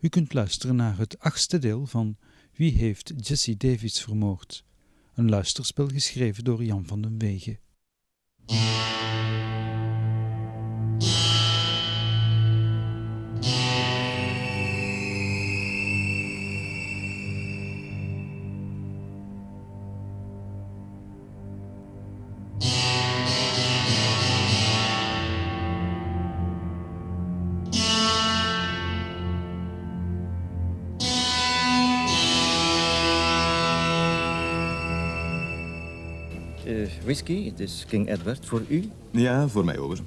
U kunt luisteren naar het achtste deel van Wie heeft Jesse Davids vermoord? Een luisterspel geschreven door Jan van den Wegen. Whisky, het is King Edward voor u. Ja, voor mij over.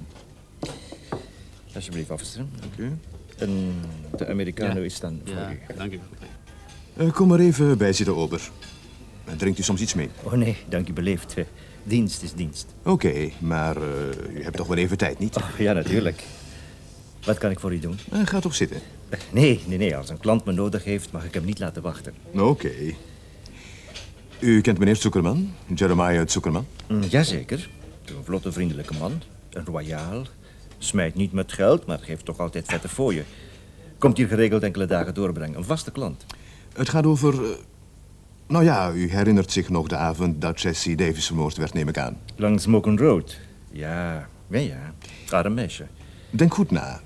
Alsjeblieft, officer. Dank u. En de Americano Ja. is dan voor Ja, u. dank u. Eh, kom maar even bij zitten, ober. En Drinkt u soms iets mee? Oh nee, dank u beleefd. Eh, Dienst is dienst. Oké, maar eh, u hebt toch wel even tijd, niet? Oh, ja, natuurlijk. Wat kan ik voor u doen? Ga toch zitten. Nee, nee, nee. Als een klant me nodig heeft, mag ik hem niet laten wachten. Oké. U kent meneer Zuckerman? Jeremiah Zuckerman? Mm, jazeker. Een vlotte, vriendelijke man. Een royaal. Smijt niet met geld, maar geeft toch altijd vette fooien. Komt hier geregeld enkele dagen doorbrengen. Een vaste klant. Het gaat over... eh, nou ja, u herinnert zich nog de avond dat Jesse Davis vermoord werd, neem ik aan. Langs Smoken Road. Ja, ja, ja. Arm meisje. Denk goed na.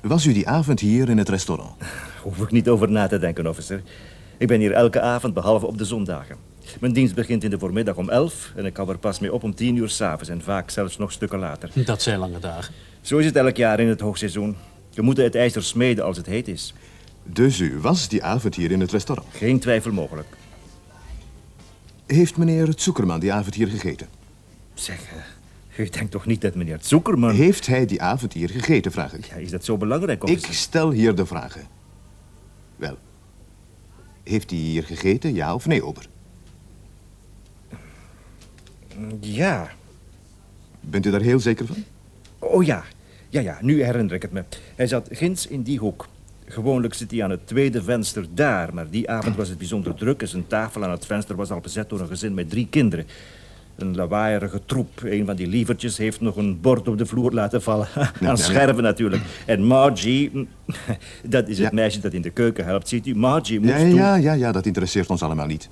Was u die avond hier in het restaurant? Hoef ik niet over na te denken, officer. Ik ben hier elke avond, behalve op de zondagen. Mijn dienst begint in de voormiddag om elf en ik hou er pas mee op om tien uur s'avonds en vaak zelfs nog stukken later. Dat zijn lange dagen. Zo is het elk jaar in het hoogseizoen. We moeten het ijzer smeden als het heet is. Dus u was die avond hier in het restaurant. Geen twijfel mogelijk. Heeft meneer Zuckerman die avond hier gegeten? Zeg, eh, u denkt toch niet dat meneer Zuckerman... Heeft hij die avond hier gegeten, vraag ik. Ja, is dat zo belangrijk, Ik officer? stel hier de vragen. Wel, heeft hij hier gegeten, ja of nee, ober? Ja. Bent u daar heel zeker van? Oh ja. Ja, ja, nu herinner ik het me. Hij zat ginds in die hoek. Gewoonlijk zit hij aan het tweede venster daar, maar die avond was het bijzonder druk en zijn tafel aan het venster was al bezet door een gezin met drie kinderen. Een lawaaierige troep. Een van die lievertjes heeft nog een bord op de vloer laten vallen. Aan scherven natuurlijk. En Margie, mm, dat is het Ja. meisje dat in de keuken helpt, ziet u. Margie moest Ja, ja, ja, ja, dat interesseert ons allemaal niet.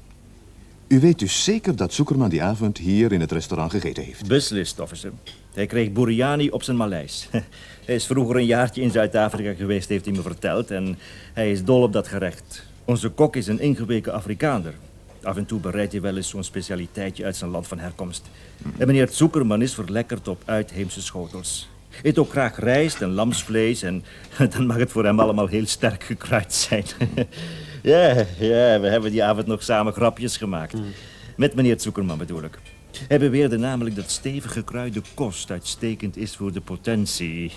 U weet dus zeker dat Zuckerman die avond hier in het restaurant gegeten heeft. Beslist, officer. Hij kreeg Buriani op zijn Maleis. Hij is vroeger een jaartje in Zuid-Afrika geweest, heeft hij me verteld. En hij is dol op dat gerecht. Onze kok is een ingeweken Afrikaaner. Af en toe bereidt hij wel eens zo'n specialiteitje uit zijn land van herkomst. En meneer Zuckerman is verlekkerd op uitheemse schotels. Eet ook graag rijst en lamsvlees en dan mag het voor hem allemaal heel sterk gekruid zijn. ja, ja, we hebben die avond nog samen grapjes gemaakt. Met meneer Zuckerman bedoel ik. Hij beweerde namelijk dat stevig gekruide kost uitstekend is voor de potentie.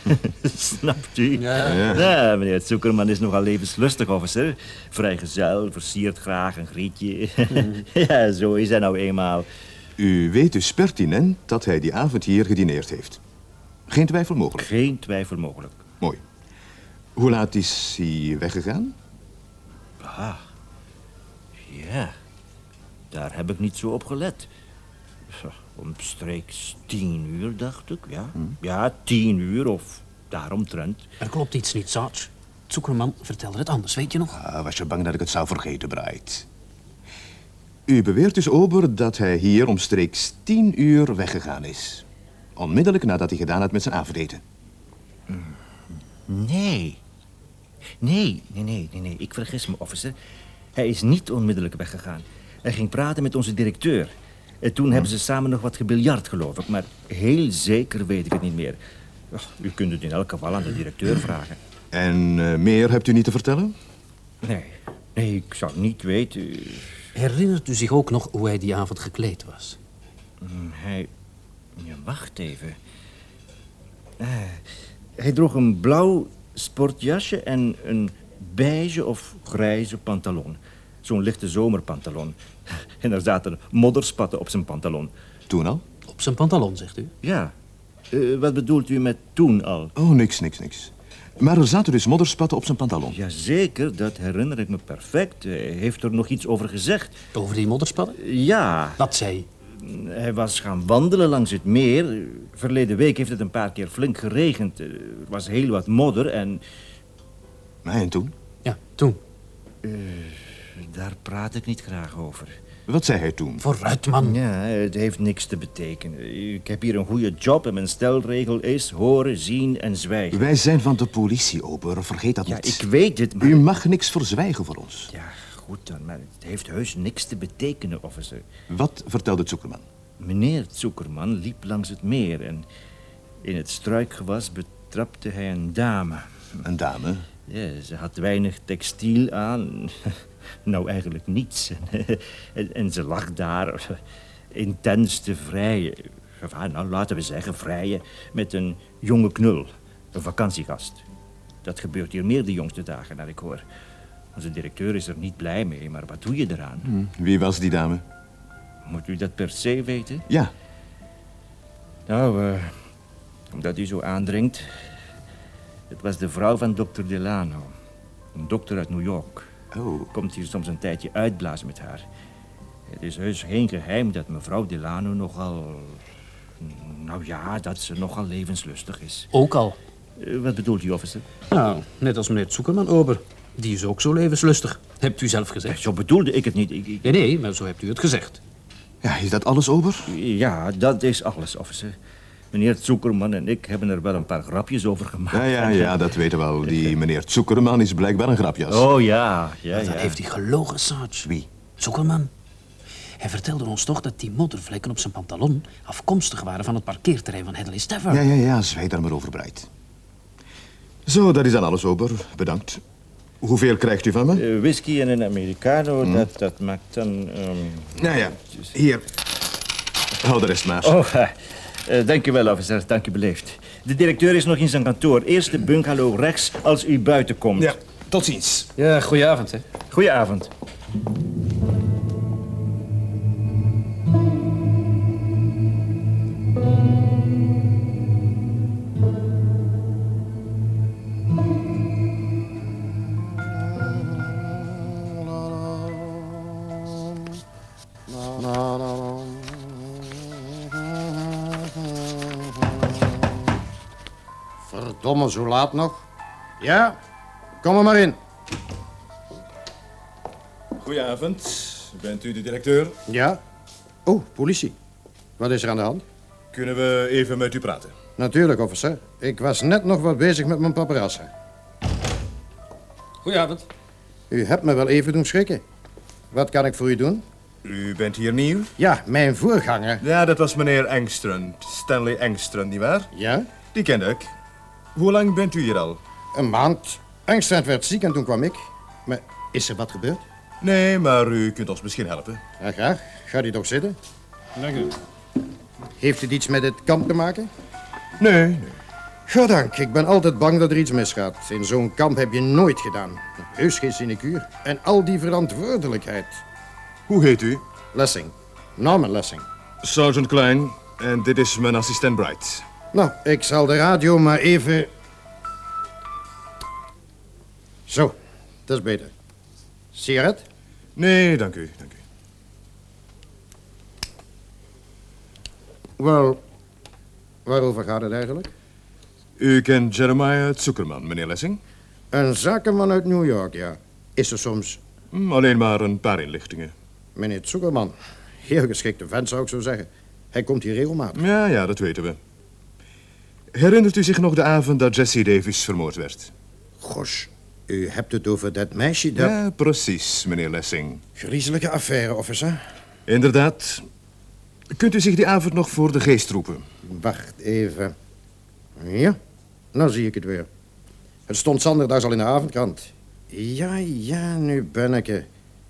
Snapt u? Ja. Ja, meneer Zuckerman is nogal levenslustig, officer. Vrijgezel, versiert graag een grietje. ja, zo is hij nou eenmaal. U weet dus pertinent dat hij die avond hier gedineerd heeft. Geen twijfel mogelijk. Geen twijfel mogelijk. Mooi. Hoe laat is hij weggegaan? Ah, ja. Daar heb ik niet zo op gelet. Omstreeks tien uur, dacht ik, ja. Ja, tien uur of daaromtrent. Er klopt iets niet, Sarge. Zuckerman vertelde het anders, weet je nog? Ah, was je bang dat ik het zou vergeten, Bright? U beweert dus, Ober, dat hij hier omstreeks tien uur weggegaan is. Onmiddellijk nadat hij gedaan had met zijn avondeten. Nee. Nee, nee, nee, nee, nee. Ik vergis me, officer. Hij is niet onmiddellijk weggegaan. Hij ging praten met onze directeur. En toen hebben ze samen nog wat gebiljard, geloof ik. Maar heel zeker weet ik het niet meer. Ach, U kunt het in elk geval aan de directeur vragen. En eh, meer hebt u niet te vertellen? Nee, nee, ik zou niet weten. Herinnert u zich ook nog hoe hij die avond gekleed was? Mm, Hij... Ja, wacht even. Eh, hij droeg een blauw sportjasje en een beige of grijze pantalon. Zo'n lichte zomerpantalon. En er zaten modderspatten op zijn pantalon. Toen al? Op zijn pantalon, zegt u? Ja, eh, wat bedoelt u met toen al? Oh, niks, niks, niks. Maar er zaten dus modderspatten op zijn pantalon. Jazeker, dat herinner ik me perfect. Hij heeft er nog iets over gezegd. Over die modderspatten? Ja, Wat zei hij? Was gaan wandelen langs het meer. Verleden week heeft het een paar keer flink geregend. Er was heel wat modder en... En toen? Ja, toen. Daar praat ik niet graag over. Wat zei hij toen? Vooruit, man. Ja, het heeft niks te betekenen. Ik heb hier een goede job en mijn stelregel is horen, zien en zwijgen. Wij zijn van de politie, Ober. Vergeet dat Ja, niet. ik weet het, maar... U mag niks verzwijgen voor ons. Ja, goed dan, maar het heeft heus niks te betekenen, officer. Wat vertelde Zuckerman? Meneer Zuckerman liep langs het meer en in het struikgewas betrapte hij een dame. Een dame. Ja, ze had weinig textiel aan. Nou, eigenlijk niets. En, en ze lag daar intens te vrijen. Enfin, nou, laten we zeggen vrijen met een jonge knul. Een vakantiegast. Dat gebeurt hier meer de jongste dagen, naar ik hoor. Onze directeur is er niet blij mee, maar wat doe je eraan? Wie was die dame? Moet u dat per se weten? Ja, Nou, eh, omdat u zo aandringt. Het was de vrouw van dokter Delano. Een dokter uit New York. Oh. Komt hier soms een tijdje uitblazen met haar. Het is heus geen geheim dat mevrouw Delano nogal... Nou ja, dat ze nogal levenslustig is. Ook al. Eh, wat bedoelt u, officer? Nou, net als meneer Zuckerman, Ober. Die is ook zo levenslustig. Hebt u zelf gezegd. Zo bedoelde ik het niet. Ik, ik- Nee, nee, maar zo hebt u het gezegd. Ja, is dat alles, Ober? ja, dat is alles, officer. Meneer Zuckerman en ik hebben er wel een paar grapjes over gemaakt. Ja, ja, ja, dat weten we wel. Die meneer Zuckerman is blijkbaar een grapjas. Oh ja, ja, heeft hij gelogen, Sarge. Wie? Zuckerman. Hij vertelde ons toch dat die moddervlekken op zijn pantalon afkomstig waren van het parkeerterrein van Hedley Staffer. Ja, ja, ja, zwijg daar maar over breid. Zo, dat is dan alles, Ober. Bedankt. Hoeveel krijgt u van me? Eh, whisky en een americano, dat, dat maakt dan... ehm, Nou ja, hier. Hou de rest maar. Oh, eh, dank u wel, officer. Dank u beleefd. De directeur is nog in zijn kantoor. Eerste bungalow rechts als u buiten komt. Ja, tot ziens. Ja, goedenavond, hè. Goedenavond. Verdomme, zo laat nog. Ja, kom er maar in. Goedenavond. Bent u de directeur? Ja? Oh, politie. Wat is er aan de hand? Kunnen we even met u praten? Natuurlijk, officer. Ik was net nog wat bezig met mijn paparazzen. Goedenavond. U hebt me wel even doen schrikken. Wat kan ik voor u doen? U bent hier nieuw? Ja, mijn voorganger. Ja, dat was meneer Engström. Stanley Engström, nietwaar? Ja? Die kende ik. Hoe lang bent u hier al? Een maand. Engstrand werd ziek en toen kwam ik. Maar is er wat gebeurd? Nee, maar u kunt ons misschien helpen. Ja, graag. Gaat u toch zitten? Dank u. Heeft het iets met het kamp te maken? Nee, nee. Goddank, ik ben altijd bang dat er iets misgaat. In zo'n kamp heb je nooit gedaan. Heus geen sinecure. En al die verantwoordelijkheid. Hoe heet u? Lessing. Norman Lessing. Sergeant Klein. En dit is mijn assistent Bright. Nou, ik zal de radio maar even... Zo, dat is beter. Sigaret? Nee, dank u, dank u. Wel, waarover gaat het eigenlijk? U kent Jeremiah Zuckerman, meneer Lessing? Een zakenman uit New York, ja. Is er soms... Hm, alleen maar een paar inlichtingen. Meneer Zuckerman. Heel geschikte vent, zou ik zo zeggen. Hij komt hier regelmatig. Ja, ja, dat weten we. Herinnert u zich nog de avond dat Jesse Davis vermoord werd? Gosh, u hebt het over dat meisje dat... Ja, precies, meneer Lessing. Griezelige affaire, officer. Inderdaad. Kunt u zich die avond nog voor de geest roepen? Wacht even. Ja, nou zie ik het weer. Het stond zanderdags al in de avondkrant. Ja, ja, nu ben ik er.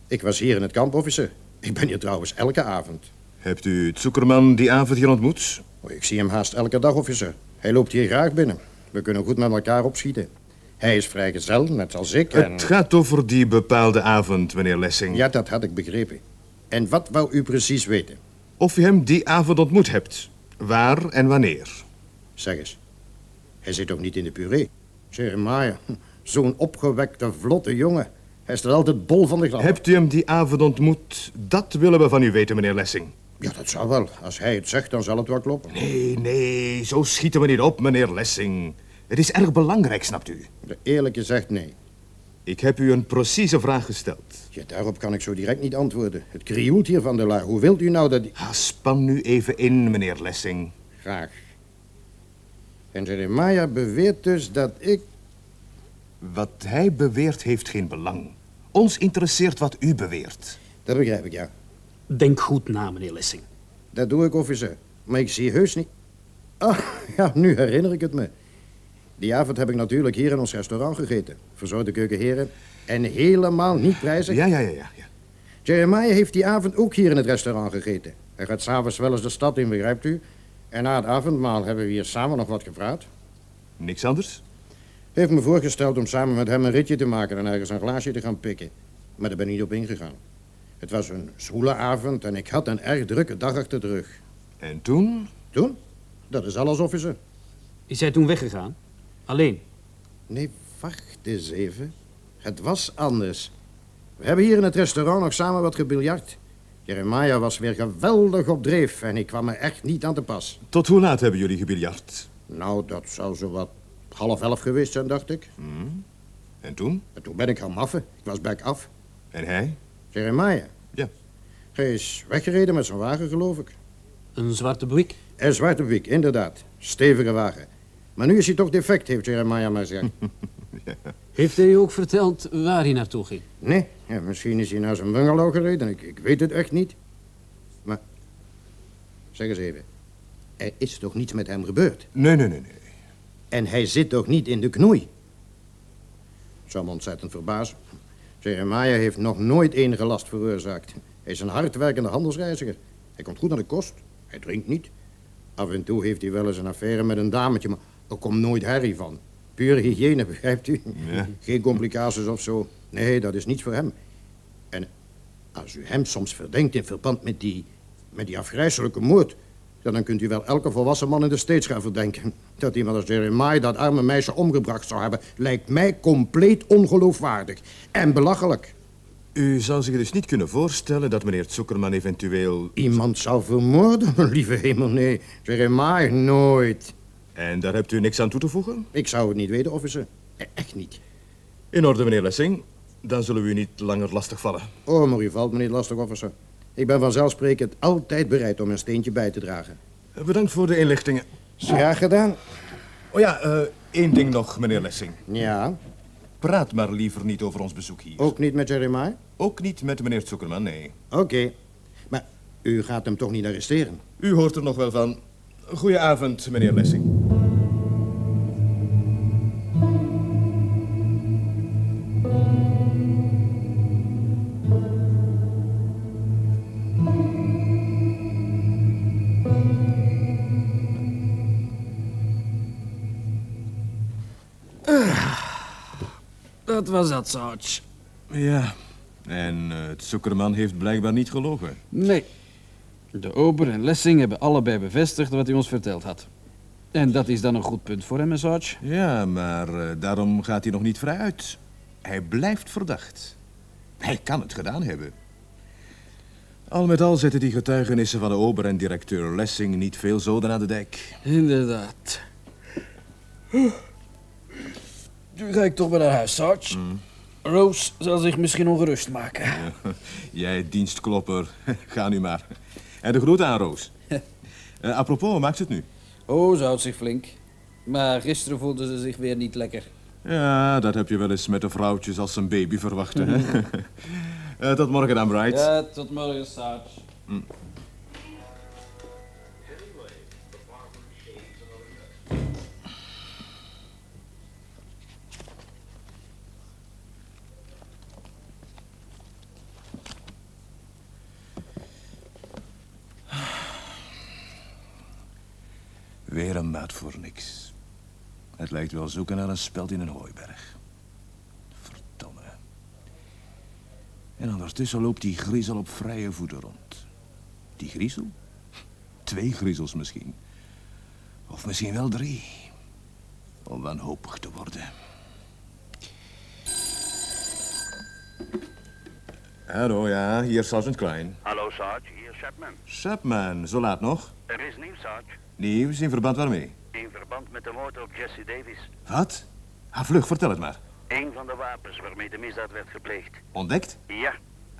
Ik was hier in het kamp, officer. Ik ben hier trouwens elke avond. Hebt u Zuckerman die avond hier ontmoet? Oh, Ik zie hem haast elke dag, officer. Hij loopt hier graag binnen. We kunnen goed met elkaar opschieten. Hij is vrijgezel, net als ik. En... Het gaat over die bepaalde avond, meneer Lessing. Ja, dat had ik begrepen. En wat wou u precies weten? Of u hem die avond ontmoet hebt. Waar en wanneer? Zeg eens. Hij zit toch niet in de puree? Jeremiah, zo'n opgewekte, vlotte jongen. Hij staat altijd bol van de grap. Hebt u hem die avond ontmoet? Dat willen we van u weten, meneer Lessing. Ja, dat zou wel. Als hij het zegt, dan zal het wel kloppen. Nee, nee, zo schieten we niet op, meneer Lessing. Het is erg belangrijk, snapt u? De eerlijke zegt nee. Ik heb u een precieze vraag gesteld. Ja, daarop kan ik zo direct niet antwoorden. Het krioelt hier van de la. Hoe wilt u nou dat... die- Ah, Span nu even in, meneer Lessing. Graag. En Jeremiah beweert dus dat ik... Wat hij beweert heeft geen belang. Ons interesseert wat u beweert. Dat begrijp ik, ja. Denk goed na, meneer Lessing. Dat doe ik, officer. Maar ik zie heus niet... Ah, ja, nu herinner ik het me. Die avond heb ik natuurlijk hier in ons restaurant gegeten. Verzorgde keukenheren. En helemaal niet prijzig. Ja, ja, ja, ja. ja. Jeremiah heeft die avond ook hier in het restaurant gegeten. Hij gaat s'avonds wel eens de stad in, begrijpt u? En na het avondmaal hebben we hier samen nog wat gepraat. Niks anders? Hij heeft me voorgesteld om samen met hem een ritje te maken en ergens een glaasje te gaan pikken. Maar daar ben ik niet op ingegaan. Het was een zwoele avond en ik had een erg drukke dag achter de rug. En toen? Toen? Dat is alles, officer. Is hij toen weggegaan? Alleen? Nee, wacht eens even. Het was anders. We hebben hier in het restaurant nog samen wat gebiljart. Jeremiah was weer geweldig op dreef en ik kwam er echt niet aan te pas. Tot hoe laat hebben jullie gebiljart? Nou, dat zou zo wat half elf geweest zijn, dacht ik. En toen? En toen ben ik gaan maffen. Ik was back af. En hij? Jeremiah. Ja. Hij is weggereden met zijn wagen, geloof ik. Een zwarte Buick? En Zwarte Wiek, inderdaad. Stevige wagen. Maar nu is hij toch defect, heeft Jeremiah maar gezegd. Heeft hij ook verteld waar hij naartoe ging? Nee, ja, misschien is hij naar zijn bungalow gereden. Ik, ik weet het echt niet. Maar, zeg eens even. Er is toch niets met hem gebeurd? Nee, nee, nee, nee. En hij zit toch niet in de knoei? Zou me ontzettend verbazen. Jeremiah heeft nog nooit enige last veroorzaakt. Hij is een hardwerkende handelsreiziger. Hij komt goed aan de kost. Hij drinkt niet. Af en toe heeft hij wel eens een affaire met een dametje, maar er komt nooit herrie van. Pure hygiëne, begrijpt u? Ja. Geen complicaties of zo. Nee, dat is niets voor hem. En als u hem soms verdenkt in verband met die, met die afgrijzelijke moord... dan kunt u wel elke volwassen man in de States gaan verdenken. Dat iemand als Jeremiah dat arme meisje omgebracht zou hebben... lijkt mij compleet ongeloofwaardig. En belachelijk. U zou zich dus niet kunnen voorstellen dat meneer Zuckerman eventueel... Iemand zou vermoorden? Lieve hemel, nee. Jeremiah, nooit. En daar hebt u niks aan toe te voegen? Ik zou het niet weten, officer. E- Echt niet. In orde, meneer Lessing. Dan zullen we u niet langer lastigvallen. Oh, maar u valt me niet lastig, officer. Ik ben vanzelfsprekend altijd bereid om een steentje bij te dragen. Bedankt voor de inlichtingen. Graag gedaan. Oh ja, eh, één ding nog, meneer Lessing. Ja, Praat maar liever niet over ons bezoek hier. ook niet met Jeremiah? Ook niet met meneer Zuckerman, nee. Oké. Maar u gaat hem toch niet arresteren? U hoort er nog wel van. Goedenavond, meneer Lessing. Dat was dat, Sarge. Ja, en eh, het Zuckerman heeft blijkbaar niet gelogen. Nee. De Ober en Lessing hebben allebei bevestigd wat hij ons verteld had. En dat is dan een goed punt voor hem, hè, Sarge? Ja, maar eh, daarom gaat hij nog niet vrij uit. Hij blijft verdacht. Hij kan het gedaan hebben. Al met al zetten die getuigenissen van de ober en directeur Lessing niet veel zoden aan de dijk. Inderdaad. Nu ga ik toch weer naar huis, Sarge. Rose zal zich misschien ongerust maken. Jij dienstklopper, ga nu maar. En de groet aan Roos. Eh, apropos, hoe maakt ze het nu? Oh, ze houdt zich flink. Maar gisteren voelde ze zich weer niet lekker. Ja, dat heb je wel eens met de vrouwtjes als een baby verwachten. Hè? Eh, tot morgen dan, Bright. Ja, tot morgen, Sarge. Weer een maat voor niks. Het lijkt wel zoeken naar een speld in een hooiberg. Verdomme. En ondertussen loopt die griezel op vrije voeten rond. Die griezel? Twee griezels misschien. Of misschien wel drie. Om wanhopig te worden. Hallo, ja, hier is Sergeant Klein. Hallo Sarge, hier Chapman. Chapman, zo laat nog? Er is nieuws, Sarge. Nieuws in verband waarmee? In verband met de moord op Jesse Davis. Wat? Ah, vlug, vertel het maar. Een van de wapens waarmee de misdaad werd gepleegd. Ontdekt? Ja.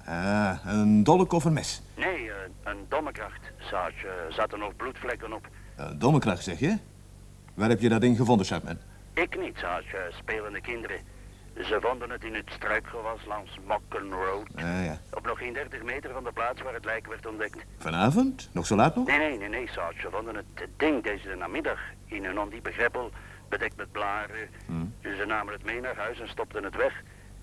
Ah, een dolk of een mes? Nee, een, een dommekracht, Sarge. Er zaten nog bloedvlekken op. Een domme kracht, zeg je? Waar heb je dat ding gevonden, Chapman? Ik niet, Sarge. Spelende kinderen. Ze vonden het in het struikgewas langs Mocken Road. Ah, ja. Op nog geen 30 meter van de plaats waar het lijk werd ontdekt. Vanavond? Nog zo laat nog? Nee, nee, nee, nee, Sarge. Ze vonden het ding deze namiddag in een ondiepe greppel, bedekt met blaren. Hmm. Ze namen het mee naar huis en stopten het weg.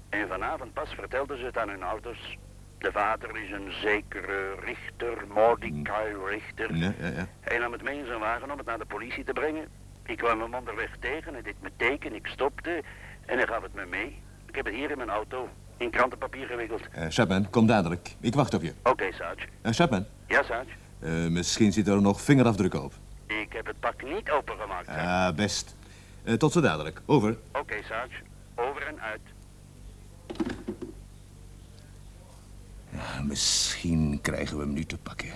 En vanavond pas vertelden ze het aan hun ouders. De vader is een zekere Richter, Mordecai Richter. Ja, ja, ja. Hij nam het mee in zijn wagen om het naar de politie te brengen. Ik kwam hem onderweg tegen, hij deed me teken, ik stopte en hij gaf het me mee. Ik heb het hier in mijn auto, in krantenpapier gewikkeld. Eh, Chapman, kom dadelijk. Ik wacht op je. Oké, Sarge. Eh, Chapman, Ja, Sarge. eh, misschien zitten er nog vingerafdrukken op. Ik heb het pak niet opengemaakt. Sarge. Ah, best. Tot zo dadelijk. Over. Oké, Sarge. Over en uit. Misschien krijgen we hem nu te pakken.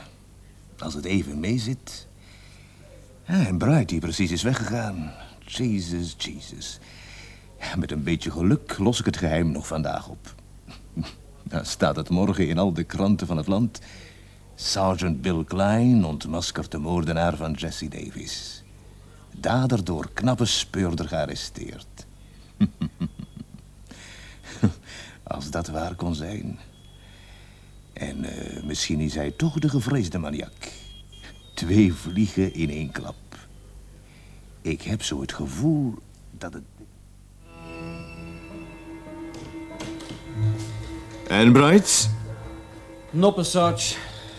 Als het even meezit. Ah, en Bright die precies is weggegaan. Jesus, Jesus. Met een beetje geluk los ik het geheim nog vandaag op. Dan staat het morgen in al de kranten van het land. Sergeant Bill Klein ontmaskert de moordenaar van Jesse Davis. Dader door knappe speurder gearresteerd. Als dat waar kon zijn. En eh, misschien is hij toch de gevreesde maniak. Twee vliegen in één klap. Ik heb zo het gevoel dat het... En Bright? Noppes, Sarge.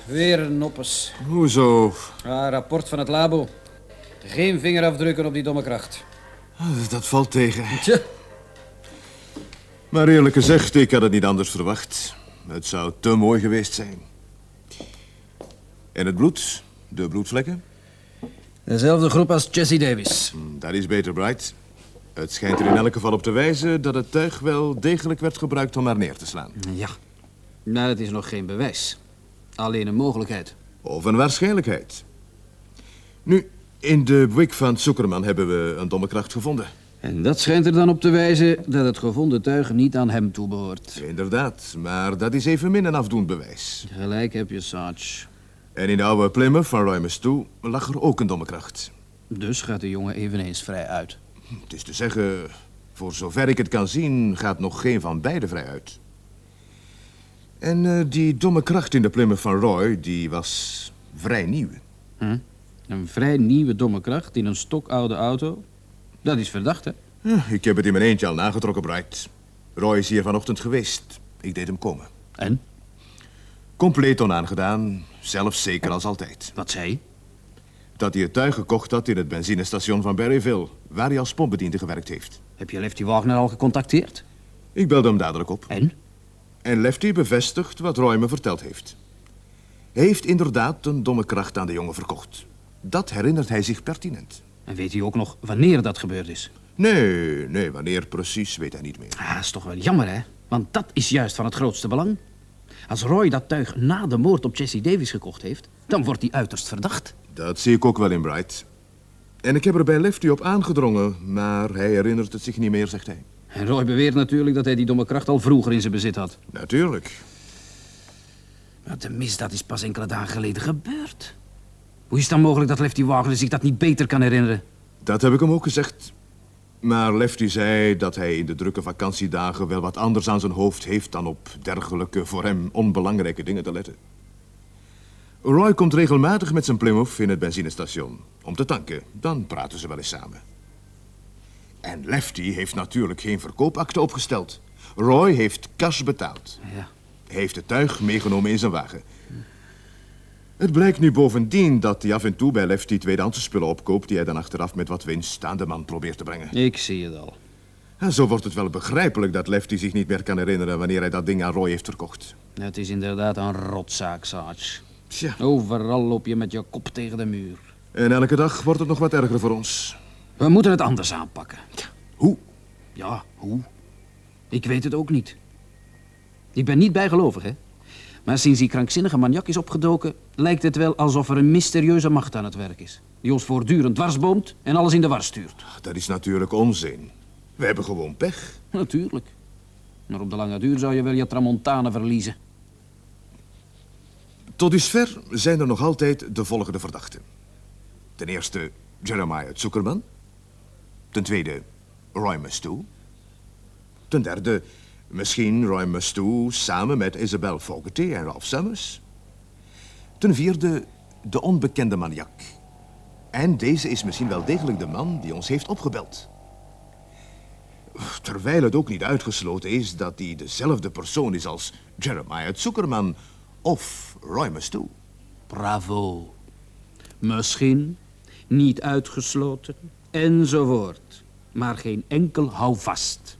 Weer een noppes. Hoezo? Ah, rapport van het labo. Geen vingerafdrukken op die domme kracht. Ah, Dat valt tegen. Tja, Maar eerlijk gezegd, ik had het niet anders verwacht. Het zou te mooi geweest zijn. En het bloed? De bloedvlekken? dezelfde groep als Jesse Davis. Hm, Dat is beter, Bright. Het schijnt er in elk geval op te wijzen dat het tuig wel degelijk werd gebruikt om haar neer te slaan. Ja. Maar het is nog geen bewijs. Alleen een mogelijkheid. Of een waarschijnlijkheid. Nu, in de wik van Zuckerman hebben we een domme kracht gevonden. En dat schijnt er dan op te wijzen dat het gevonden tuig niet aan hem toebehoort. Inderdaad, maar dat is evenmin een afdoend bewijs. Gelijk heb je, Sarge. En in de oude Plymouth van Roymus toe lag er ook een domme kracht. Dus gaat de jongen eveneens vrij uit. Het is te zeggen, voor zover ik het kan zien, gaat nog geen van beiden vrij uit. En eh, die domme kracht in de Plymouth van Roy, die was vrij nieuw. Hm? Een vrij nieuwe domme kracht in een stokoude auto. Dat is verdacht, hè? Ik heb het in mijn eentje al nagetrokken, Bright. Roy is hier vanochtend geweest. Ik deed hem komen. En? Compleet onaangedaan, zelfzeker als altijd. Wat zei hij? Dat hij het tuig gekocht had in het benzinestation van Berryville... waar hij als pompbediende gewerkt heeft. Heb je Lefty Wagner al gecontacteerd? Ik belde hem dadelijk op. En? En Lefty bevestigt wat Roy me verteld heeft. Hij heeft inderdaad een domme kracht aan de jongen verkocht. Dat herinnert hij zich pertinent. En weet hij ook nog wanneer dat gebeurd is? Nee, nee, wanneer precies weet hij niet meer. Ah, dat is toch wel jammer, hè? Want dat is juist van het grootste belang. Als Roy dat tuig na de moord op Jesse Davis gekocht heeft... dan wordt hij uiterst verdacht. Dat zie ik ook wel in Bright. En ik heb er bij Lefty op aangedrongen, maar hij herinnert het zich niet meer, zegt hij. En Roy beweert natuurlijk dat hij die domme kracht al vroeger in zijn bezit had. Natuurlijk. Maar de misdaad is pas enkele dagen geleden gebeurd. Hoe is het dan mogelijk dat Lefty Wagner zich dat niet beter kan herinneren? Dat heb ik hem ook gezegd. Maar Lefty zei dat hij in de drukke vakantiedagen wel wat anders aan zijn hoofd heeft dan op dergelijke voor hem onbelangrijke dingen te letten. Roy komt regelmatig met zijn Plymouth in het benzinestation om te tanken. Dan praten ze wel eens samen. En Lefty heeft natuurlijk geen verkoopakte opgesteld. Roy heeft cash betaald. Ja. Heeft het tuig meegenomen in zijn wagen. Het blijkt nu bovendien dat hij af en toe bij Lefty tweedehandse spullen opkoopt... die hij dan achteraf met wat winst aan de man probeert te brengen. Ik zie het al. En zo wordt het wel begrijpelijk dat Lefty zich niet meer kan herinneren... wanneer hij dat ding aan Roy heeft verkocht. Het is inderdaad een rotzaak, Sarge. Tja. Overal loop je met je kop tegen de muur. En elke dag wordt het nog wat erger voor ons. We moeten het anders aanpakken. Hoe? Ja, hoe? Ik weet het ook niet. Ik ben niet bijgelovig, hè? Maar sinds die krankzinnige maniak is opgedoken... lijkt het wel alsof er een mysterieuze macht aan het werk is. Die ons voortdurend dwarsboomt en alles in de war stuurt. Dat is natuurlijk onzin. We hebben gewoon pech. Natuurlijk. Maar op de lange duur zou je wel je tramontane verliezen. Tot dusver zijn er nog altijd de volgende verdachten. Ten eerste Jeremiah Zuckerman. Ten tweede Roy Mustoe. Ten derde misschien Roy Mustoe samen met Isabel Fogarty en Ralph Summers. Ten vierde de onbekende maniak. En deze is misschien wel degelijk de man die ons heeft opgebeld. Terwijl het ook niet uitgesloten is dat hij dezelfde persoon is als Jeremiah Zuckerman of Roy Mustoe. Bravo. Misschien, niet uitgesloten, enzovoort. Maar geen enkel houvast.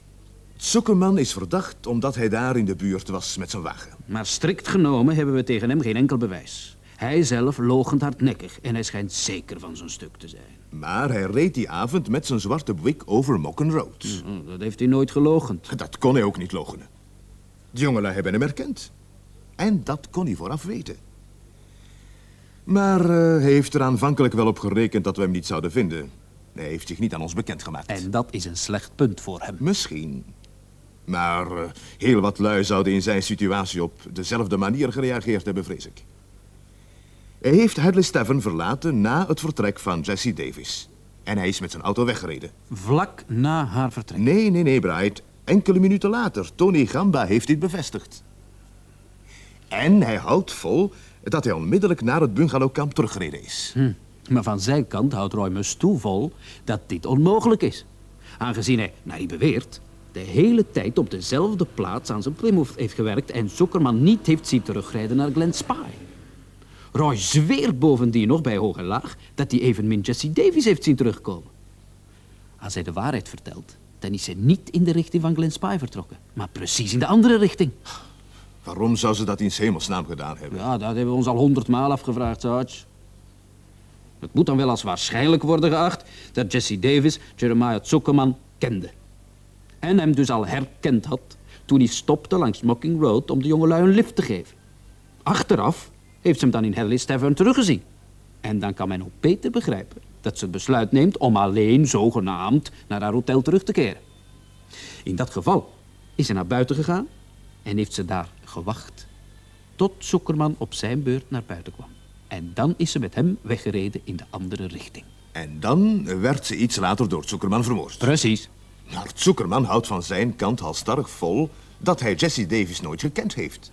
Zuckerman is verdacht omdat hij daar in de buurt was met zijn wagen. Maar strikt genomen hebben we tegen hem geen enkel bewijs. Hij zelf logent hardnekkig en hij schijnt zeker van zijn stuk te zijn. Maar hij reed die avond met zijn zwarte Buick over Mokken Road. Oh, Dat heeft hij nooit gelogend. Dat kon hij ook niet logenen. De jongelui hebben hem herkend. En dat kon hij vooraf weten. Maar eh, hij heeft er aanvankelijk wel op gerekend dat we hem niet zouden vinden. Hij heeft zich niet aan ons bekendgemaakt. En dat is een slecht punt voor hem. Misschien. Maar eh, heel wat lui zouden in zijn situatie op dezelfde manier gereageerd hebben, vrees ik. Hij heeft Hadley Steffen verlaten na het vertrek van Jesse Davis. En hij is met zijn auto weggereden. Vlak na haar vertrek. Nee, nee, nee, Bright. Enkele minuten later. Tony Gamba heeft dit bevestigd. En hij houdt vol dat hij onmiddellijk naar het bungalowkamp teruggereden is. Hm. Maar van zijn kant houdt Roy Mustoe vol dat dit onmogelijk is. Aangezien hij, naar hij beweert, de hele tijd op dezelfde plaats aan zijn Plymouth heeft gewerkt en Zuckerman niet heeft zien terugrijden naar Glen Spy. Roy zweert bovendien nog bij hoog en laag dat hij evenmin Jesse Davies heeft zien terugkomen. Als hij de waarheid vertelt, dan is hij niet in de richting van Glen Spy vertrokken, maar precies in de andere richting. Waarom zou ze dat in hemelsnaam gedaan hebben? Ja, dat hebben we ons al honderdmaal afgevraagd, Sarge. Het moet dan wel als waarschijnlijk worden geacht dat Jesse Davis Jeremiah Zuckerman kende. En hem dus al herkend had toen hij stopte langs Mocking Road om de jongelui een lift te geven. Achteraf heeft ze hem dan in Hadley's Tavern teruggezien. En dan kan men ook beter begrijpen dat ze het besluit neemt om alleen zogenaamd naar haar hotel terug te keren. In dat geval is ze naar buiten gegaan en heeft ze daar gewacht tot Zuckerman op zijn beurt naar buiten kwam. En dan is ze met hem weggereden in de andere richting. En dan werd ze iets later door Zuckerman vermoord. Precies. Maar Zuckerman houdt van zijn kant halstarrig vol dat hij Jesse Davis nooit gekend heeft.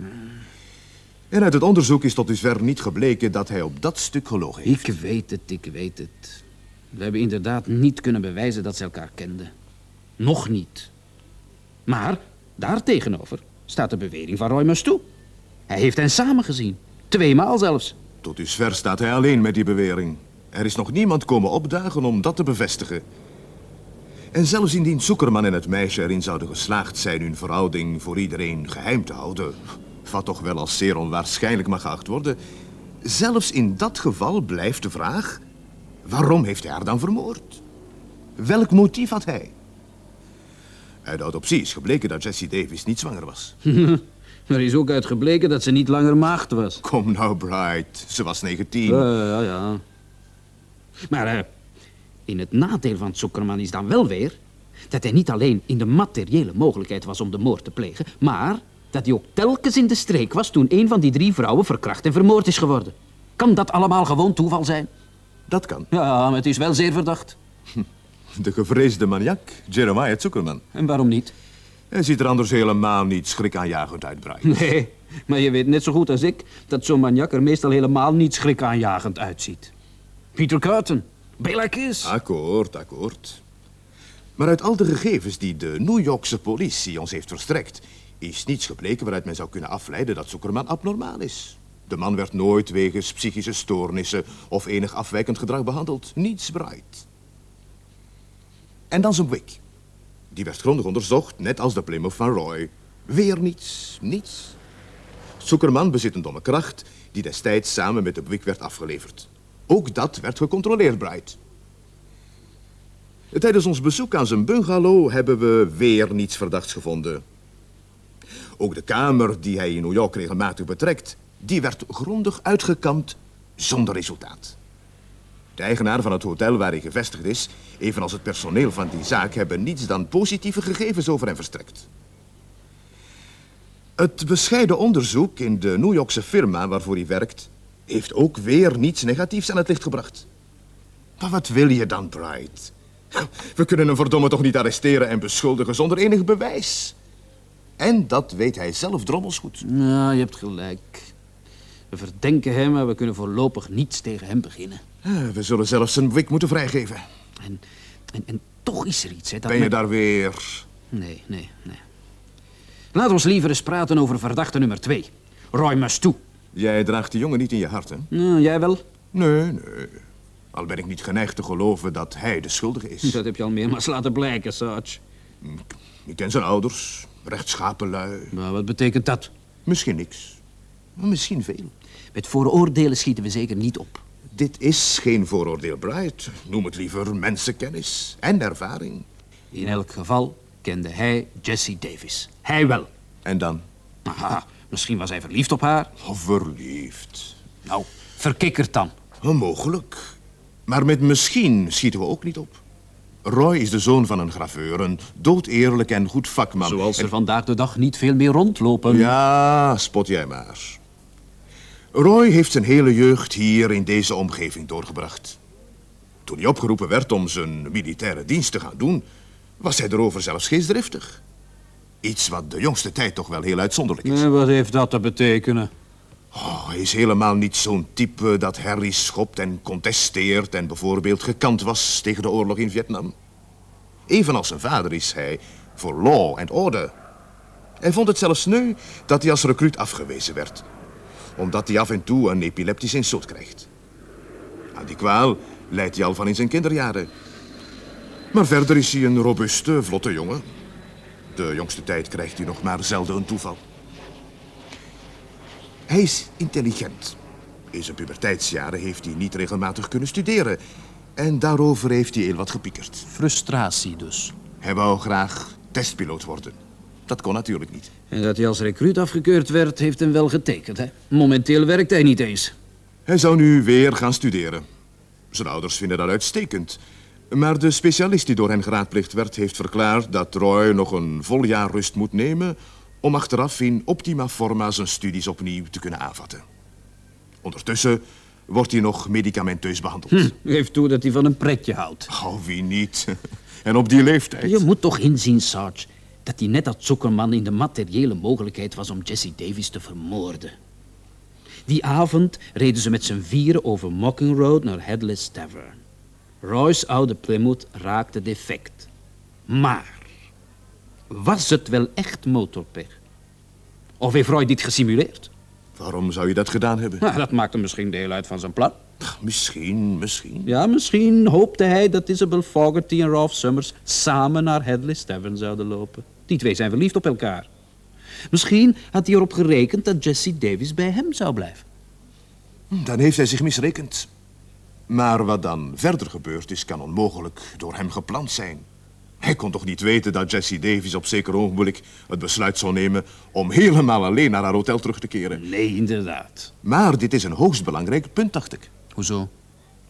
En uit het onderzoek is tot dusver niet gebleken dat hij op dat stuk gelogen heeft. Ik weet het, ik weet het. We hebben inderdaad niet kunnen bewijzen dat ze elkaar kenden. Nog niet. Maar daartegenover staat de bewering van Roy Mustoe. Hij heeft hen samen gezien. Tweemaal zelfs. Tot dusver staat hij alleen met die bewering. Er is nog niemand komen opdagen om dat te bevestigen. En zelfs indien Zuckerman en het meisje erin zouden geslaagd zijn hun verhouding voor iedereen geheim te houden, wat toch wel als zeer onwaarschijnlijk mag geacht worden, zelfs in dat geval blijft de vraag: waarom heeft hij haar dan vermoord? Welk motief had hij? Uit de autopsie is gebleken dat Jesse Davis niet zwanger was. Er is ook uitgebleken dat ze niet langer maagd was. Kom nou, Bright. Ze was 19. Ja, ja, ja. Maar eh, in het nadeel van Zuckerman is dan wel weer dat hij niet alleen in de materiële mogelijkheid was om de moord te plegen, maar dat hij ook telkens in de streek was toen een van die drie vrouwen verkracht en vermoord is geworden. Kan dat allemaal gewoon toeval zijn? Dat kan. Ja, maar het is wel zeer verdacht. De gevreesde maniak, Jeremiah Zuckerman. En waarom niet? Hij ziet er anders helemaal niet schrikaanjagend uit, Bright. Nee, maar je weet net zo goed als ik dat zo'n maniak er meestal helemaal niet schrikaanjagend uitziet. Peter Curtin, Bela Kiss. Akkoord, akkoord. Maar uit al de gegevens die de New Yorkse politie ons heeft verstrekt... is niets gebleken waaruit men zou kunnen afleiden dat Zuckerman abnormaal is. De man werd nooit wegens psychische stoornissen of enig afwijkend gedrag behandeld. Niets Bright. En dan zijn Wick. Die werd grondig onderzocht, net als de Plymouth van Roy. Weer niets, niets. Zuckerman bezit een domme kracht die destijds samen met de Buick werd afgeleverd. Ook dat werd gecontroleerd, Bright. Tijdens ons bezoek aan zijn bungalow hebben we weer niets verdachts gevonden. Ook de kamer die hij in New York regelmatig betrekt, die werd grondig uitgekampt zonder resultaat. De eigenaar van het hotel waar hij gevestigd is, evenals het personeel van die zaak, hebben niets dan positieve gegevens over hem verstrekt. Het bescheiden onderzoek in de New Yorkse firma waarvoor hij werkt, heeft ook weer niets negatiefs aan het licht gebracht. Maar wat wil je dan, Bright? We kunnen hem verdomme toch niet arresteren en beschuldigen zonder enig bewijs. En dat weet hij zelf drommels goed. Ja, je hebt gelijk. We verdenken hem, maar we kunnen voorlopig niets tegen hem beginnen. Ah, We zullen zelfs zijn wik moeten vrijgeven. En, en, en toch is er iets, hè? Dat Ben je daar weer? Nee, nee, nee. Laten we liever eens praten over verdachte nummer twee. Roy Mastou. Jij draagt die jongen niet in je hart, hè? Nou, jij wel? Nee, nee. Al ben ik niet geneigd te geloven dat hij de schuldige is. Dat heb je al meermaals laten blijken, Sarge. Ik ken zijn ouders, rechtschapen lui. Maar wat betekent dat? Misschien niks, maar misschien veel. Met vooroordelen schieten we zeker niet op. Dit is geen vooroordeel, Bright. Noem het liever mensenkennis en ervaring. In elk geval kende hij Jessie Davis. Hij wel. En dan? Aha, misschien was hij verliefd op haar. Oh, verliefd. Nou, verkikkerd dan. Onmogelijk. Maar met misschien schieten we ook niet op. Roy is de zoon van een graveur, een doodeerlijk en goed vakman. Zoals er En- vandaag de dag niet veel meer rondlopen. Ja, spot jij maar. Roy heeft zijn hele jeugd hier in deze omgeving doorgebracht. Toen hij opgeroepen werd om zijn militaire dienst te gaan doen, was hij erover zelfs geestdriftig. Iets wat de jongste tijd toch wel heel uitzonderlijk is. Wat heeft dat te betekenen? Oh, hij is helemaal niet zo'n type dat Harry schopt en contesteert en bijvoorbeeld gekant was tegen de oorlog in Vietnam. Evenals zijn vader is hij voor law and order. Hij vond het zelfs sneu dat hij als recruut afgewezen werd, omdat hij af en toe een epileptisch insult krijgt. Aan die kwaal leidt hij al van in zijn kinderjaren. Maar verder is hij een robuuste, vlotte jongen. De jongste tijd krijgt hij nog maar zelden een toeval. Hij is intelligent. In zijn puberteitsjaren heeft hij niet regelmatig kunnen studeren. En daarover heeft hij heel wat gepiekerd. Frustratie dus. Hij wou graag testpiloot worden. Dat kon natuurlijk niet. En dat hij als recruut afgekeurd werd, heeft hem wel getekend, hè? Momenteel werkt hij niet eens. Hij zou nu weer gaan studeren. Zijn ouders vinden dat uitstekend. Maar de specialist die door hen geraadplicht werd, heeft verklaard dat Roy nog een vol jaar rust moet nemen om achteraf in optima forma zijn studies opnieuw te kunnen aanvatten. Ondertussen wordt hij nog medicamenteus behandeld. Geef toe dat hij van een pretje houdt. Oh, wie niet? En op die leeftijd. Je moet toch inzien, Sarge, dat hij net als Zuckerman in de materiële mogelijkheid was om Jesse Davis te vermoorden. Die avond reden ze met z'n vieren over Mocking Road naar Headless Tavern. Roy's oude Plymouth raakte defect. Maar was het wel echt motorpech? Of heeft Roy dit gesimuleerd? Waarom zou je dat gedaan hebben? Nou, dat maakte misschien deel uit van zijn plan. Misschien, misschien. Ja, misschien hoopte hij dat Isabel Fogerty en Ralph Summers samen naar Headless Tavern zouden lopen. Die twee zijn verliefd op elkaar. Misschien had hij erop gerekend dat Jesse Davis bij hem zou blijven. Dan heeft hij zich misrekend. Maar wat dan verder gebeurd is, kan onmogelijk door hem gepland zijn. Hij kon toch niet weten dat Jessie Davis op zeker ogenblik het besluit zou nemen om helemaal alleen naar haar hotel terug te keren. Nee, inderdaad. Maar dit is een hoogst belangrijk punt, dacht ik. Hoezo?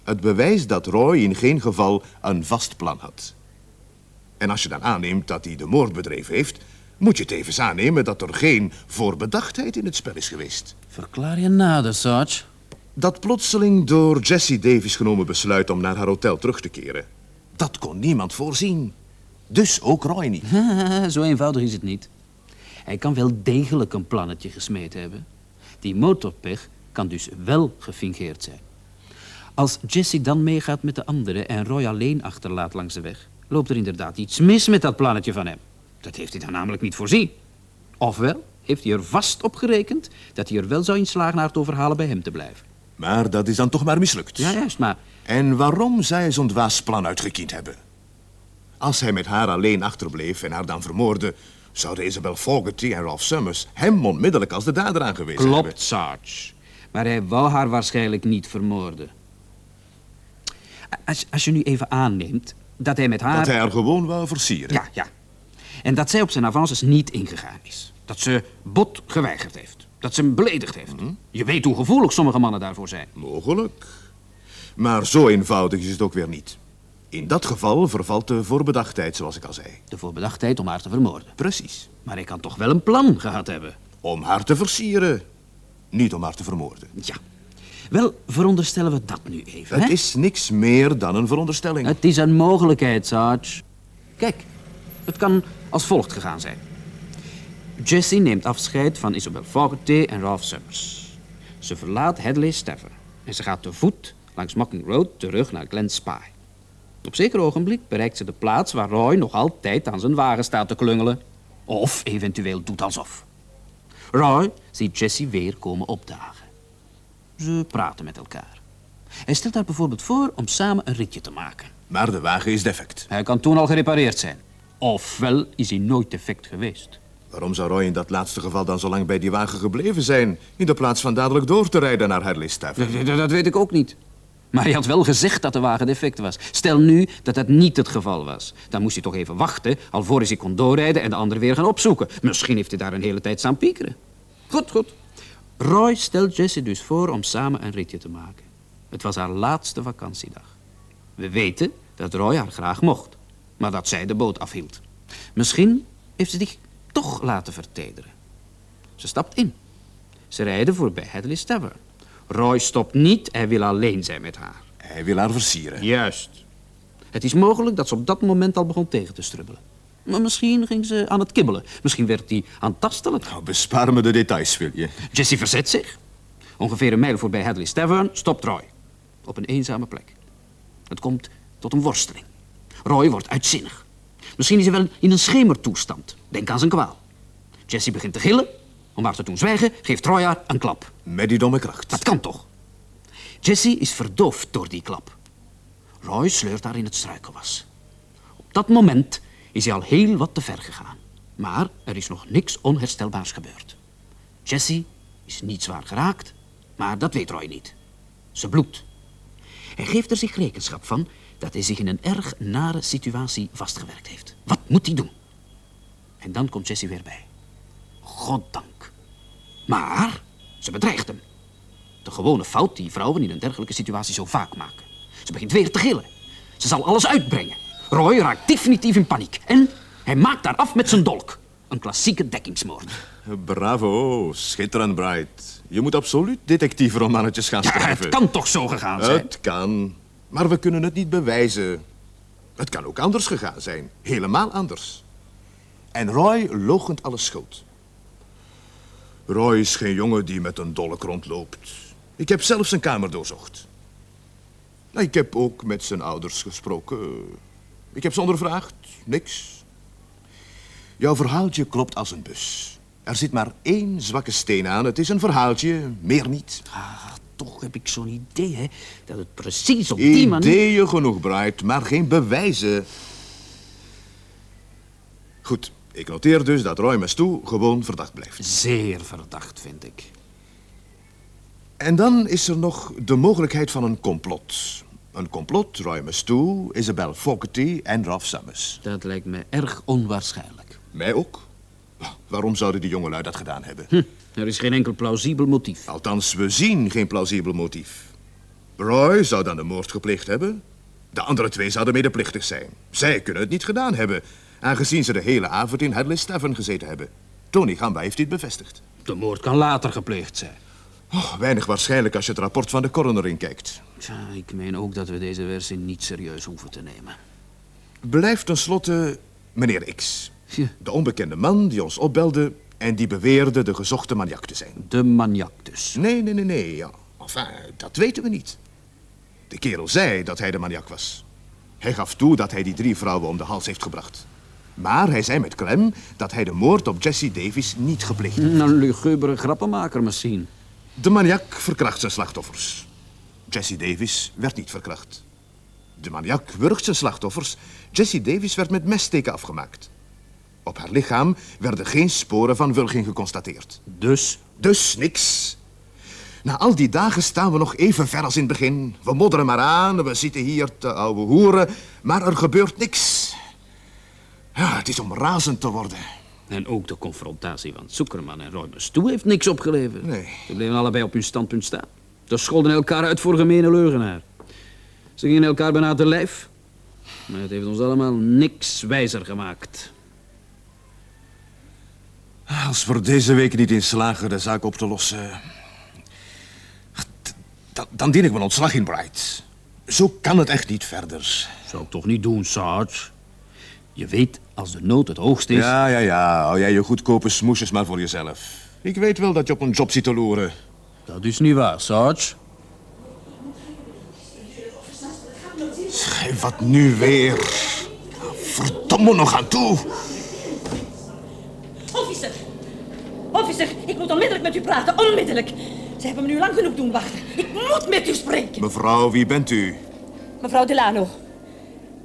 Het bewijs dat Roy in geen geval een vast plan had. En als je dan aanneemt dat hij de moord bedreven heeft, moet je tevens aannemen dat er geen voorbedachtheid in het spel is geweest. Verklaar je nader, Sarge. Dat plotseling door Jessie Davis genomen besluit om naar haar hotel terug te keren, dat kon niemand voorzien. Dus ook Roy niet. Zo eenvoudig is het niet. Hij kan wel degelijk een plannetje gesmeed hebben. Die motorpech kan dus wel gefingeerd zijn. Als Jesse dan meegaat met de anderen en Roy alleen achterlaat langs de weg, loopt er inderdaad iets mis met dat plannetje van hem. Dat heeft hij dan namelijk niet voorzien. Ofwel heeft hij er vast op gerekend dat hij er wel zou in slagen haar te overhalen bij hem te blijven. Maar dat is dan toch maar mislukt. Ja, juist, maar En waarom zou hij zo'n dwaas plan uitgekiend hebben? Als hij met haar alleen achterbleef en haar dan vermoordde, zouden Isabel Fogerty en Ralph Summers hem onmiddellijk als de dader aangewezen hebben. Klopt, Sarge. Maar hij wou haar waarschijnlijk niet vermoorden. Als, als je nu even aanneemt dat hij met haar... Dat hij haar gewoon wou versieren. Ja, ja. En dat zij op zijn avances niet ingegaan is. Dat ze bot geweigerd heeft. Dat ze hem beledigd heeft. Je weet hoe gevoelig sommige mannen daarvoor zijn. Mogelijk. Maar zo eenvoudig is het ook weer niet. In dat geval vervalt de voorbedachtheid, zoals ik al zei. De voorbedachtheid om haar te vermoorden. Precies. Maar hij kan toch wel een plan gehad hebben? Om haar te versieren. Niet om haar te vermoorden. Ja. Wel, veronderstellen we dat nu even, Het hè? is niks meer dan een veronderstelling. Het is een mogelijkheid, Sarge. Kijk, het kan als volgt gegaan zijn. Jessie neemt afscheid van Isabel Fogarty en Ralph Summers. Ze verlaat Hadley's Tavern en ze gaat te voet langs Mocking Road terug naar Glen Spy. Op zeker ogenblik bereikt ze de plaats waar Roy nog altijd aan zijn wagen staat te klungelen. Of eventueel doet alsof. Roy ziet Jessie weer komen opdagen. Ze praten met elkaar. Hij stelt haar bijvoorbeeld voor om samen een ritje te maken. Maar de wagen is defect. Hij kan toen al gerepareerd zijn. Ofwel is hij nooit defect geweest. Waarom zou Roy in dat laatste geval dan zo lang bij die wagen gebleven zijn... in de plaats van dadelijk door te rijden naar Tavern? Dat, dat weet ik ook niet. Maar hij had wel gezegd dat de wagen defect was. Stel nu dat dat niet het geval was. Dan moest hij toch even wachten, alvorens hij kon doorrijden en de ander weer gaan opzoeken. Misschien heeft hij daar een hele tijd staan piekeren. Goed, goed. Roy stelt Jessie dus voor om samen een ritje te maken. Het was haar laatste vakantiedag. We weten dat Roy haar graag mocht, maar dat zij de boot afhield. Misschien heeft ze zich toch laten vertederen. Ze stapt in. Ze rijden voorbij Hadley's Tavern. Roy stopt niet, hij wil alleen zijn met haar. Hij wil haar versieren. Juist. Het is mogelijk dat ze op dat moment al begon tegen te strubbelen. Maar misschien ging ze aan het kibbelen. Misschien werd hij aantastelijk. Nou, bespaar me de details, wil je? Jessie verzet zich. Ongeveer een mijl voorbij Hadley's Tavern stopt Roy. Op een eenzame plek. Het komt tot een worsteling. Roy wordt uitzinnig. Misschien is hij wel in een schemertoestand. Denk aan zijn kwaal. Jessie begint te gillen. Om haar te doen zwijgen, geeft Roy haar een klap. Met die domme kracht. Dat kan toch? Jessie is verdoofd door die klap. Roy sleurt haar in het struikelwas. Op dat moment is hij al heel wat te ver gegaan. Maar er is nog niks onherstelbaars gebeurd. Jessie is niet zwaar geraakt, maar dat weet Roy niet. Ze bloedt. Hij geeft er zich rekenschap van dat hij zich in een erg nare situatie vastgewerkt heeft. Wat moet hij doen? En dan komt Jessie weer bij. Goddank. Maar ze bedreigt hem. De gewone fout die vrouwen in een dergelijke situatie zo vaak maken. Ze begint weer te gillen. Ze zal alles uitbrengen. Roy raakt definitief in paniek. En hij maakt haar af met zijn dolk. Een klassieke dekkingsmoord. Bravo, schitterend, Bright. Je moet absoluut detectiefromannetjes gaan Ja, schrijven. het kan toch zo gegaan zijn? Het kan, maar we kunnen het niet bewijzen. Het kan ook anders gegaan zijn. Helemaal anders. En Roy loochent alle schuld. Roy is geen jongen die met een dolk rondloopt. Ik heb zelf zijn kamer doorzocht. Nou, Ik heb ook met zijn ouders gesproken. Ik heb ze ondervraagd. Niks. Jouw verhaaltje klopt als een bus. Er zit maar één zwakke steen aan. Het is een verhaaltje, meer niet. Ah, toch heb ik zo'n idee, hè, dat het precies op die manier... Ideeën genoeg, Bright, maar geen bewijzen. Goed, ik noteer dus dat Roy Mestoe gewoon verdacht blijft. Zeer verdacht, vind ik. En dan is er nog de mogelijkheid van een complot. Een complot, Roy Mestoe, Isabel Fogarty en Ralph Summers. Dat lijkt me erg onwaarschijnlijk. Mij ook. Waarom zouden die jongelui dat gedaan hebben? Hm, er is geen enkel plausibel motief. Althans, we zien geen plausibel motief. Roy zou dan de moord gepleegd hebben. De andere twee zouden medeplichtig zijn. Zij kunnen het niet gedaan hebben, aangezien ze de hele avond in Hadley's Tavern gezeten hebben. Tony Gamba heeft dit bevestigd. De moord kan later gepleegd zijn. Oh, weinig waarschijnlijk als je het rapport van de coroner inkijkt. Tja, ik meen ook dat we deze versie niet serieus hoeven te nemen. Blijft tenslotte meneer X. Ja. De onbekende man die ons opbelde en die beweerde de gezochte maniak te zijn. De maniak dus. Nee, nee, nee, nee. Ja. Enfin, dat weten we niet. De kerel zei dat hij de maniak was. Hij gaf toe dat hij die drie vrouwen om de hals heeft gebracht. Maar hij zei met klem dat hij de moord op Jesse Davis niet gepleegd heeft. Een lugubere grappenmaker misschien. De maniak verkracht zijn slachtoffers. Jesse Davis werd niet verkracht. De maniak wurgt zijn slachtoffers. Jesse Davis werd met messteken afgemaakt. Op haar lichaam werden geen sporen van wurging geconstateerd. Dus Dus niks. Na al die dagen staan we nog even ver als in het begin. We modderen maar aan, we zitten hier te ouwe hoeren, maar er gebeurt niks. Ja, het is om razend te worden. En ook de confrontatie van Zuckerman en Roy Mestoe heeft niks opgeleverd. Nee. Ze bleven allebei op hun standpunt staan. Ze scholden elkaar uit voor gemene leugenaar. Ze gingen elkaar bijna te lijf. Maar het heeft ons allemaal niks wijzer gemaakt. Als we deze week niet in slagen de zaak op te lossen... Dan, dan dien ik mijn ontslag in Bright. Zo kan het echt niet verder. Zou ik toch niet doen, Sarge? Je weet, als de nood het hoogst is... Ja, ja, ja. Hou jij je goedkope smoesjes maar voor jezelf. Ik weet wel dat je op een job zit te loeren. Dat is niet waar, Sarge. Schrijf wat nu weer. Verdomme nog aan toe. Officer! Officer, ik moet onmiddellijk met u praten, onmiddellijk. Ze hebben me nu lang genoeg doen wachten. Ik moet met u spreken. Mevrouw, wie bent u? Mevrouw Delano.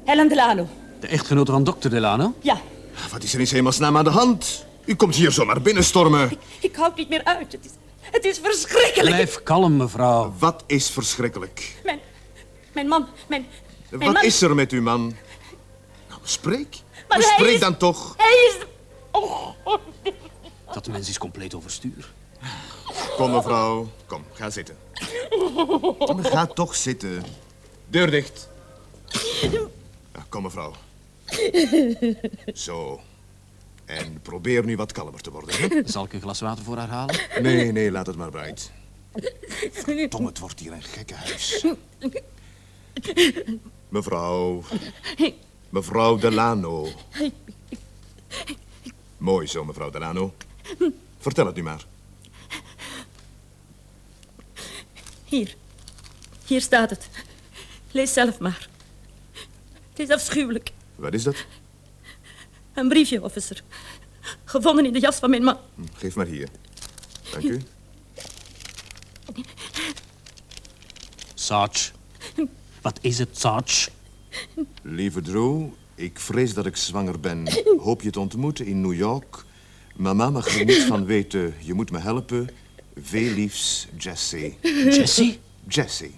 Helen Delano. De echtgenote van dokter Delano? Ja, Wat is er in hemelsnaam aan de hand? U komt hier zomaar binnenstormen. ik houd niet meer uit. Het is, het is verschrikkelijk. Blijf kalm, mevrouw. Wat is verschrikkelijk? Mijn, mijn man, mijn, mijn Wat man... is er met uw man? Nou, spreek. Maar Maar hij spreek is- dan toch. Hij is... Oh, oh. Dat mens is compleet overstuur. Kom, mevrouw. Kom, ga zitten. Maar Ga toch zitten. Deur dicht. Ja, kom, mevrouw. Zo. En probeer nu wat kalmer te worden. Hè? Zal ik een glas water voor haar halen? Nee, nee, laat het maar bright. Tom, het wordt hier een gekke huis. Mevrouw. Mevrouw Delano. Mooi zo, mevrouw Delano. Vertel het nu maar. Hier. Hier staat het. Lees zelf maar. Het is afschuwelijk. Wat is dat? Een briefje, officer. Gevonden in de jas van mijn man. Hm, Geef maar hier. Dank u. Sarge. Wat is het, Sarge? Lieve Drew, ik vrees dat ik zwanger ben. Hoop je te ontmoeten in New York. Mama mag er niets van weten. Je moet me helpen. Veel liefs, Jessie. Jessie? Jessie.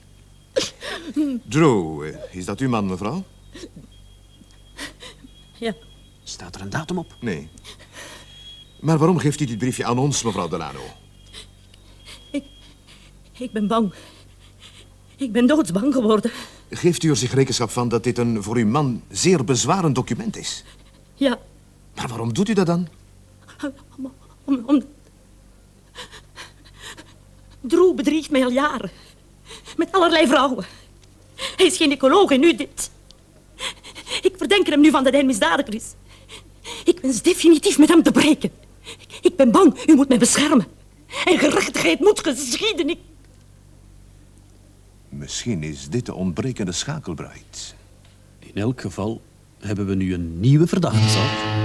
Drew, eh, is dat uw man, mevrouw? Ja, Staat er een datum op? Nee. Maar waarom geeft u dit briefje aan ons, mevrouw Delano? ik ben bang. Ik ben doodsbang geworden. Geeft u er zich rekenschap van dat dit een voor uw man zeer bezwarend document is? Ja, Maar waarom doet u dat dan? om... om, om... Drew bedriegt mij al jaren. Met allerlei vrouwen. Hij is gynaecoloog en nu dit. Ik verdenk er hem nu van dat hij een misdadiger is. Ik wens definitief met hem te breken. Ik ben bang, u moet mij beschermen. En gerechtigheid moet geschieden. Ik... Misschien is dit de ontbrekende schakelbruid. In elk geval hebben we nu een nieuwe verdachte.